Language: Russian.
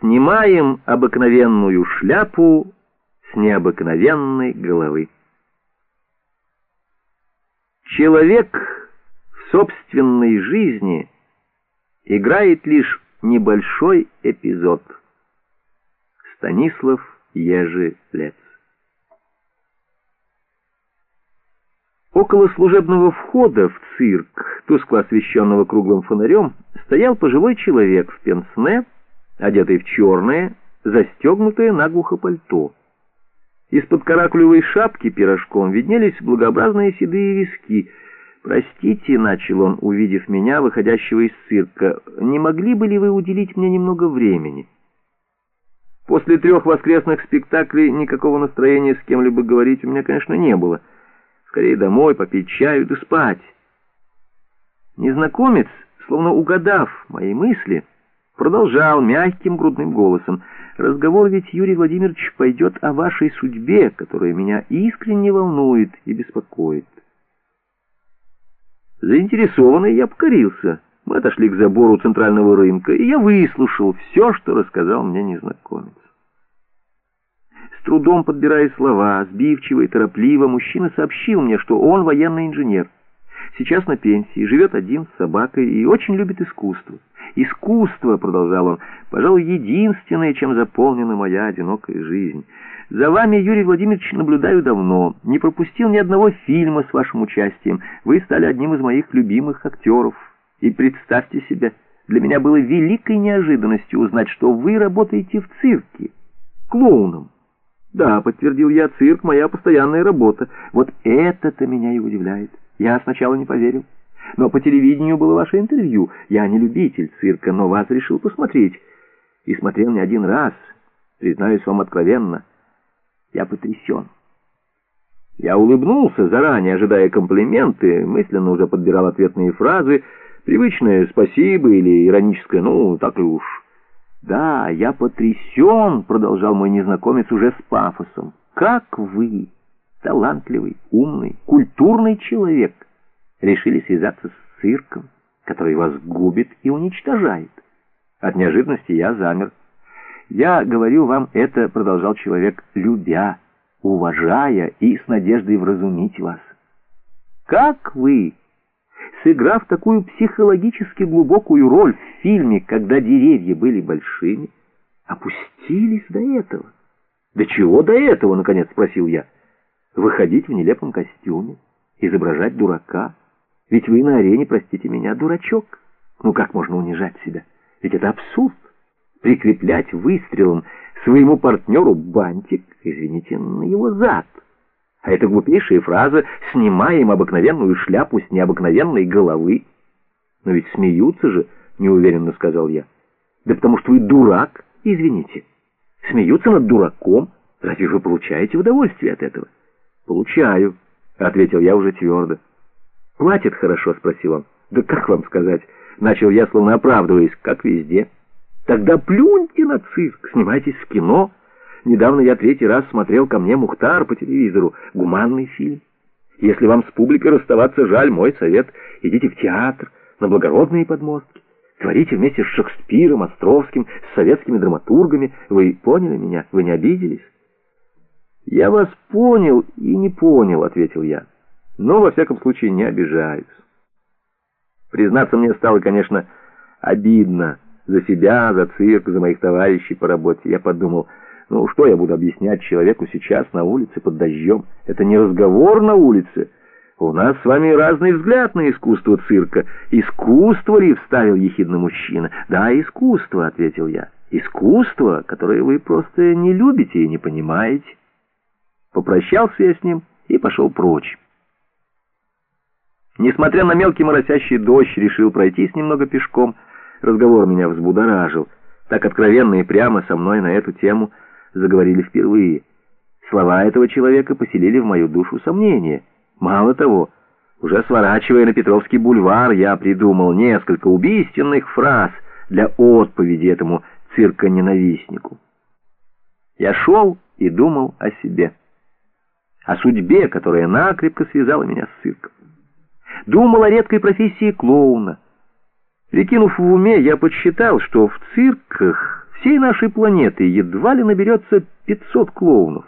Снимаем обыкновенную шляпу с необыкновенной головы. Человек в собственной жизни играет лишь небольшой эпизод. Станислав Ежелец Около служебного входа в цирк, тускло освещенного круглым фонарем, стоял пожилой человек в пенсне, одетый в черное, застегнутое наглухо пальто. Из-под каракулевой шапки пирожком виднелись благообразные седые виски. «Простите», — начал он, увидев меня, выходящего из цирка, — «не могли бы ли вы уделить мне немного времени?» После трех воскресных спектаклей никакого настроения с кем-либо говорить у меня, конечно, не было. Скорее домой, попить чаю да спать. Незнакомец, словно угадав мои мысли, — продолжал мягким грудным голосом. «Разговор ведь, Юрий Владимирович, пойдет о вашей судьбе, которая меня искренне волнует и беспокоит». Заинтересованный я покорился. Мы отошли к забору центрального рынка, и я выслушал все, что рассказал мне незнакомец. С трудом подбирая слова, сбивчиво и торопливо, мужчина сообщил мне, что он военный инженер. Сейчас на пенсии, живет один с собакой и очень любит искусство. Искусство, — продолжал он, — пожалуй, единственное, чем заполнена моя одинокая жизнь. За вами, Юрий Владимирович, наблюдаю давно. Не пропустил ни одного фильма с вашим участием. Вы стали одним из моих любимых актеров. И представьте себе, для меня было великой неожиданностью узнать, что вы работаете в цирке, клоуном. Да, подтвердил я, цирк — моя постоянная работа. Вот это-то меня и удивляет. Я сначала не поверил. Но по телевидению было ваше интервью. Я не любитель цирка, но вас решил посмотреть. И смотрел не один раз. Признаюсь вам откровенно, я потрясен. Я улыбнулся, заранее ожидая комплименты, мысленно уже подбирал ответные фразы, привычное «спасибо» или ироническое «ну, так и уж». «Да, я потрясен», — продолжал мой незнакомец уже с пафосом. «Как вы, талантливый, умный, культурный человек» решили связаться с цирком, который вас губит и уничтожает. От неожиданности я замер. «Я говорю вам это», — продолжал человек, — «любя, уважая и с надеждой вразумить вас». «Как вы, сыграв такую психологически глубокую роль в фильме, когда деревья были большими, опустились до этого?» «Да чего до этого?» — наконец спросил я. «Выходить в нелепом костюме, изображать дурака». Ведь вы на арене, простите меня, дурачок. Ну как можно унижать себя? Ведь это абсурд. Прикреплять выстрелом своему партнеру бантик, извините, на его зад. А это глупейшая фраза «снимаем обыкновенную шляпу с необыкновенной головы». Но ведь смеются же, неуверенно сказал я. Да потому что вы дурак, извините. Смеются над дураком. Разве вы получаете удовольствие от этого? Получаю, ответил я уже твердо. «Платит хорошо?» — спросил он. «Да как вам сказать?» — начал я, словно оправдываясь, как везде. «Тогда плюньте на цирк, снимайтесь в кино. Недавно я третий раз смотрел ко мне Мухтар по телевизору. Гуманный фильм. Если вам с публикой расставаться жаль, мой совет — идите в театр, на благородные подмостки. Творите вместе с Шекспиром, Островским, с советскими драматургами. Вы поняли меня? Вы не обиделись?» «Я вас понял и не понял», — ответил я но, во всяком случае, не обижаюсь. Признаться мне стало, конечно, обидно за себя, за цирк, за моих товарищей по работе. Я подумал, ну что я буду объяснять человеку сейчас на улице под дождем? Это не разговор на улице. У нас с вами разный взгляд на искусство цирка. Искусство ли, вставил ехидно мужчина? Да, искусство, ответил я. Искусство, которое вы просто не любите и не понимаете. Попрощался я с ним и пошел прочь. Несмотря на мелкий моросящий дождь, решил пройтись немного пешком. Разговор меня взбудоражил. Так откровенно и прямо со мной на эту тему заговорили впервые. Слова этого человека поселили в мою душу сомнения. Мало того, уже сворачивая на Петровский бульвар, я придумал несколько убийственных фраз для отповеди этому цирконенавистнику. Я шел и думал о себе, о судьбе, которая накрепко связала меня с цирком думал о редкой профессии клоуна. Прикинув в уме, я подсчитал, что в цирках Всей нашей планеты едва ли наберется 500 клоунов.